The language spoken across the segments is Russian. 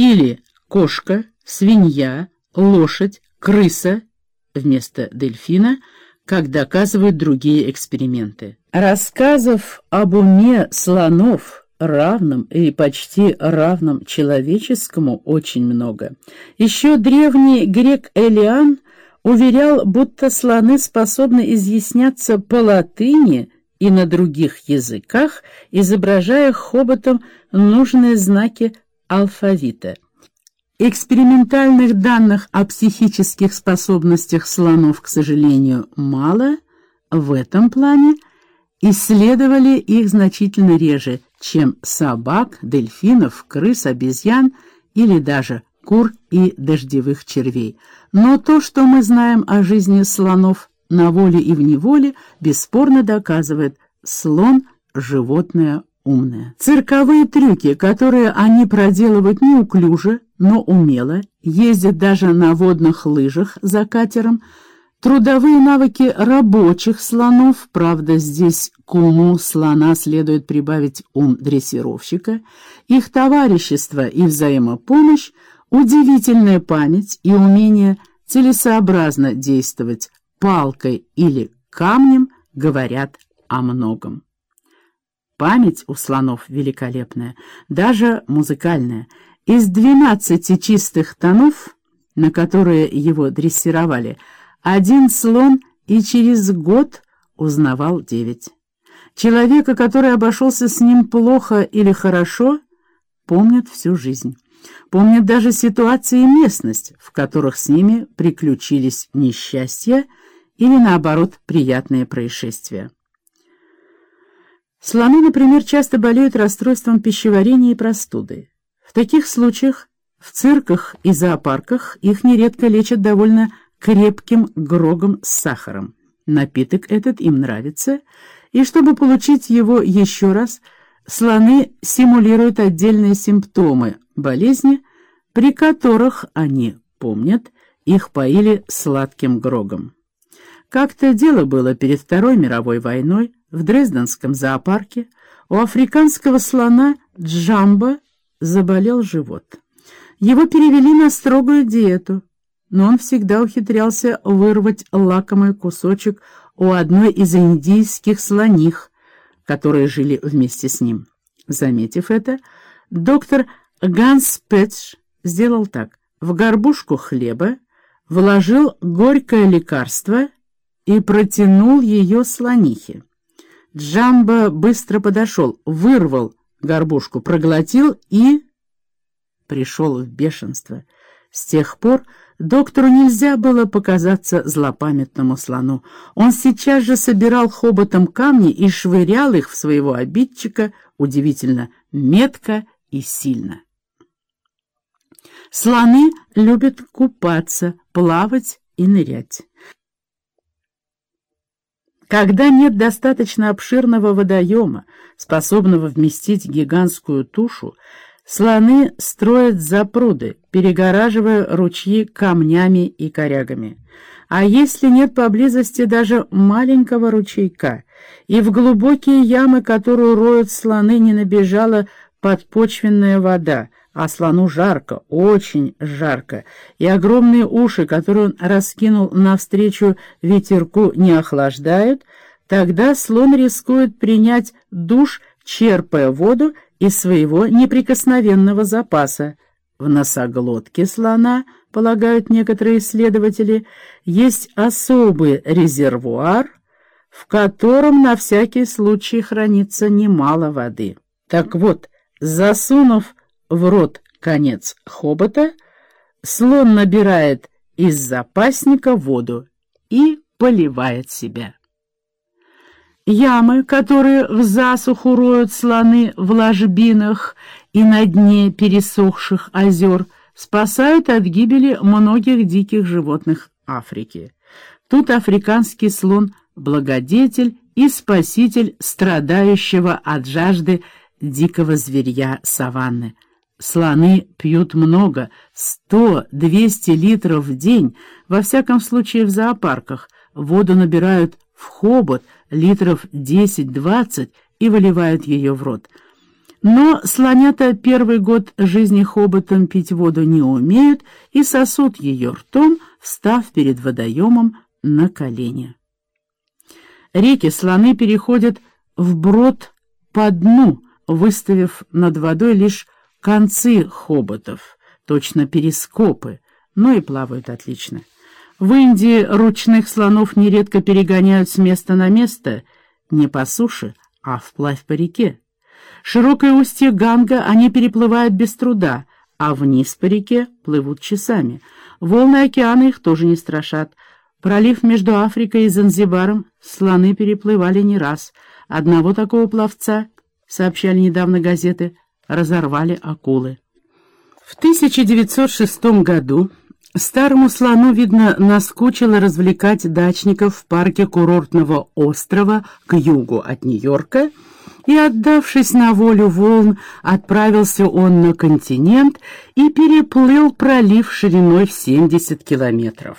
или кошка, свинья, лошадь, крыса вместо дельфина, как доказывают другие эксперименты. Рассказов об уме слонов, равном и почти равном человеческому, очень много. Еще древний грек Элиан уверял, будто слоны способны изъясняться по латыни и на других языках, изображая хоботом нужные знаки алфавита. Экспериментальных данных о психических способностях слонов, к сожалению, мало. В этом плане исследовали их значительно реже, чем собак, дельфинов, крыс, обезьян или даже кур и дождевых червей. Но то, что мы знаем о жизни слонов на воле и в неволе, бесспорно доказывает, слон — животное умное. Цирковые трюки, которые они проделывают неуклюже, но умело, ездят даже на водных лыжах за катером, трудовые навыки рабочих слонов, правда, здесь к уму слона следует прибавить ум дрессировщика, их товарищество и взаимопомощь, удивительная память и умение целесообразно действовать палкой или камнем говорят о многом. Память у слонов великолепная, даже музыкальная. Из двенадцати чистых тонов, на которые его дрессировали, один слон и через год узнавал девять. Человека, который обошелся с ним плохо или хорошо, помнят всю жизнь. Помнят даже ситуации и местность, в которых с ними приключились несчастья или, наоборот, приятные происшествия. Слоны, например, часто болеют расстройством пищеварения и простуды. В таких случаях в цирках и зоопарках их нередко лечат довольно крепким грогом с сахаром. Напиток этот им нравится, и чтобы получить его еще раз, слоны симулируют отдельные симптомы болезни, при которых они помнят, их поили сладким грогом. Как-то дело было перед Второй мировой войной, в Дрезденском зоопарке у африканского слона Джамба заболел живот. Его перевели на строгую диету, но он всегда ухитрялся вырвать лакомый кусочек у одной из индийских слоних, которые жили вместе с ним. Заметив это, доктор Ганс Петш сделал так. В горбушку хлеба вложил горькое лекарство и протянул ее слонихе. Джамбо быстро подошел, вырвал горбушку, проглотил и... Пришел в бешенство. С тех пор доктору нельзя было показаться злопамятному слону. Он сейчас же собирал хоботом камни и швырял их в своего обидчика удивительно метко и сильно. Слоны любят купаться, плавать и нырять. Когда нет достаточно обширного водоема, способного вместить гигантскую тушу, слоны строят запруды, перегораживая ручьи камнями и корягами. А если нет поблизости даже маленького ручейка, и в глубокие ямы, которую роют слоны, не набежала подпочвенная вода — а слону жарко, очень жарко, и огромные уши, которые он раскинул навстречу ветерку, не охлаждают, тогда слон рискует принять душ, черпая воду из своего неприкосновенного запаса. В носоглотке слона, полагают некоторые исследователи, есть особый резервуар, в котором на всякий случай хранится немало воды. Так вот, засунув в рот конец хобота, слон набирает из запасника воду и поливает себя. Ямы, которые в засуху роют слоны в ложбинах и на дне пересохших озер, спасают от гибели многих диких животных Африки. Тут африканский слон – благодетель и спаситель страдающего от жажды дикого зверья саванны – Слоны пьют много, сто-двести литров в день, во всяком случае в зоопарках. Воду набирают в хобот литров десять-двадцать и выливают ее в рот. Но слонята первый год жизни хоботом пить воду не умеют и сосут ее ртом, встав перед водоемом на колени. Реки слоны переходят вброд по дну, выставив над водой лишь концы хоботов, точно перископы, но и плавают отлично. В Индии ручных слонов нередко перегоняют с места на место, не по суше, а вплавь по реке. Широкое устье Ганга они переплывают без труда, а вниз по реке плывут часами. Волны океана их тоже не страшат. Пролив между Африкой и Занзибаром слоны переплывали не раз. Одного такого пловца, сообщали недавно газеты, разорвали акулы. В 1906 году старому слону, видно, наскучило развлекать дачников в парке курортного острова к югу от Нью-Йорка, и, отдавшись на волю волн, отправился он на континент и переплыл пролив шириной в 70 километров.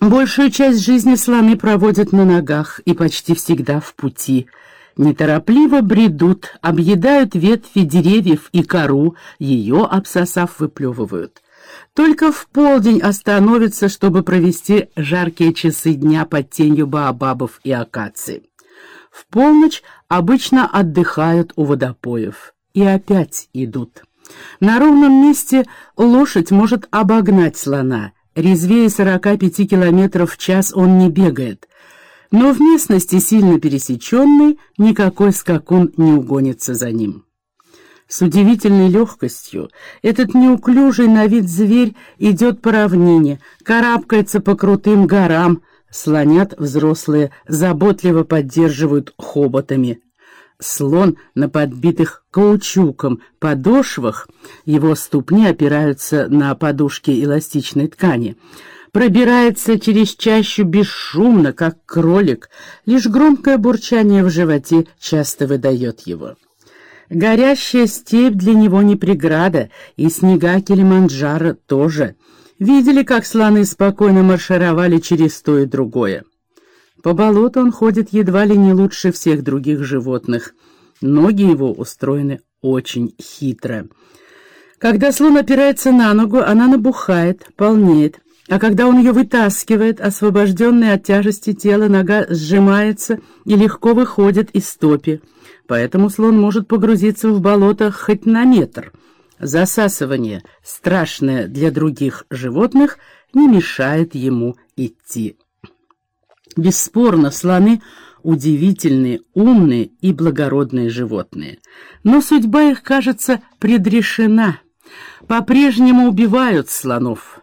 Большую часть жизни слоны проводят на ногах и почти всегда в пути. Неторопливо бредут, объедают ветви деревьев и кору, ее, обсосав, выплевывают. Только в полдень остановятся, чтобы провести жаркие часы дня под тенью баобабов и акаций. В полночь обычно отдыхают у водопоев и опять идут. На ровном месте лошадь может обогнать слона. Резвее 45 километров в час он не бегает. Но в местности, сильно пересеченной, никакой скакун не угонится за ним. С удивительной легкостью этот неуклюжий на вид зверь идет по равнине, карабкается по крутым горам, Слонят взрослые заботливо поддерживают хоботами. Слон на подбитых каучуком подошвах, его ступни опираются на подушки эластичной ткани, пробирается через чащу бесшумно, как кролик, лишь громкое бурчание в животе часто выдает его. Горящая степь для него не преграда, и снега Килиманджаро тоже — Видели, как слоны спокойно маршировали через то и другое. По болоту он ходит едва ли не лучше всех других животных. Ноги его устроены очень хитро. Когда слон опирается на ногу, она набухает, полнеет. А когда он ее вытаскивает, освобожденная от тяжести тела, нога сжимается и легко выходит из топи. Поэтому слон может погрузиться в болото хоть на метр — Засасывание, страшное для других животных, не мешает ему идти. Бесспорно, слоны — удивительные, умные и благородные животные. Но судьба их, кажется, предрешена. По-прежнему убивают слонов.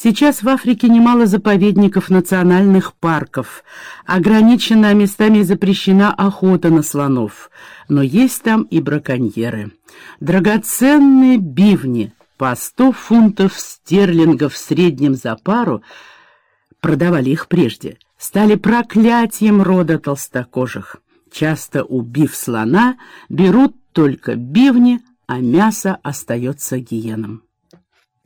Сейчас в Африке немало заповедников национальных парков. Ограничена местами запрещена охота на слонов. Но есть там и браконьеры. Драгоценные бивни по сто фунтов стерлингов в среднем за пару продавали их прежде, стали проклятием рода толстокожих. Часто убив слона, берут только бивни, а мясо остается гиенам.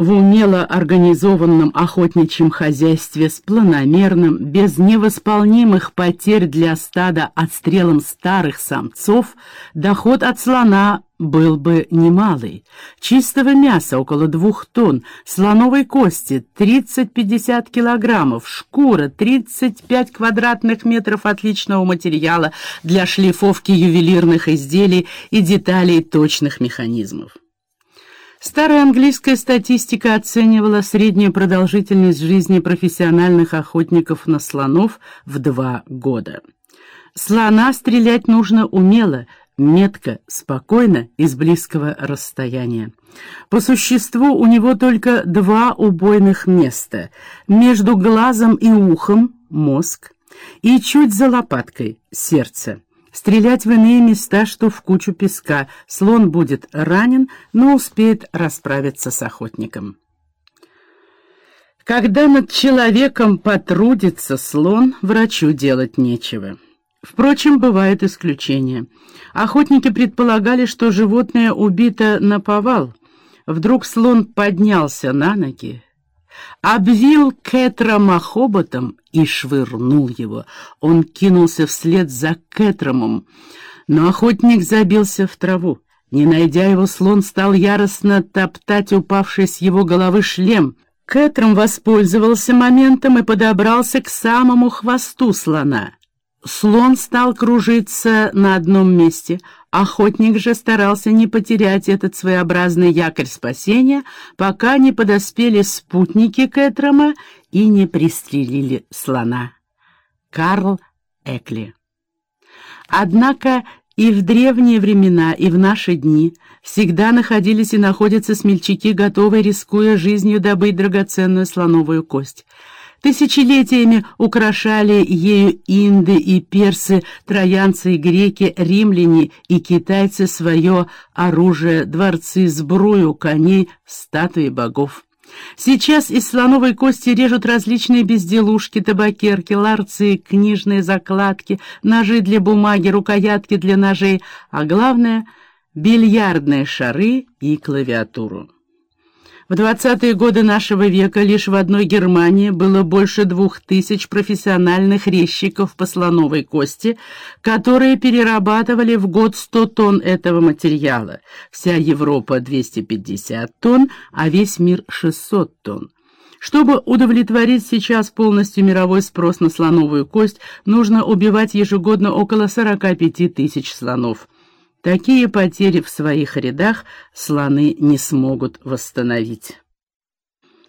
В умело организованном охотничьем хозяйстве с планомерным, без невосполнимых потерь для стада отстрелом старых самцов, доход от слона был бы немалый. Чистого мяса около двух тонн, слоновой кости 30-50 килограммов, шкура 35 квадратных метров отличного материала для шлифовки ювелирных изделий и деталей точных механизмов. Старая английская статистика оценивала среднюю продолжительность жизни профессиональных охотников на слонов в два года. Слона стрелять нужно умело, метко, спокойно и с близкого расстояния. По существу у него только два убойных места — между глазом и ухом — мозг, и чуть за лопаткой — сердце. Стрелять в иные места, что в кучу песка. Слон будет ранен, но успеет расправиться с охотником. Когда над человеком потрудится слон, врачу делать нечего. Впрочем, бывают исключения. Охотники предполагали, что животное убито на повал. Вдруг слон поднялся на ноги, обвил Кэтрама хоботом и швырнул его. Он кинулся вслед за Кэтрамом, Но охотник забился в траву. Не найдя его, слон стал яростно топтать упавший с его головы шлем. Кэтром воспользовался моментом и подобрался к самому хвосту слона. Слон стал кружиться на одном месте. Охотник же старался не потерять этот своеобразный якорь спасения, пока не подоспели спутники Кэтрома и не пристрелили слона. Карл Экли Однако и в древние времена, и в наши дни всегда находились и находятся смельчаки, готовые, рискуя жизнью, добыть драгоценную слоновую кость. Тысячелетиями украшали ею инды и персы, троянцы и греки, римляне и китайцы свое оружие, дворцы, сбрую, коней, статуи богов. Сейчас из слоновой кости режут различные безделушки, табакерки, ларцы, книжные закладки, ножи для бумаги, рукоятки для ножей, а главное — бильярдные шары и клавиатуру. В 20-е годы нашего века лишь в одной Германии было больше двух тысяч профессиональных резчиков по слоновой кости, которые перерабатывали в год 100 тонн этого материала. Вся Европа 250 тонн, а весь мир 600 тонн. Чтобы удовлетворить сейчас полностью мировой спрос на слоновую кость, нужно убивать ежегодно около 45 тысяч слонов. Такие потери в своих рядах слоны не смогут восстановить.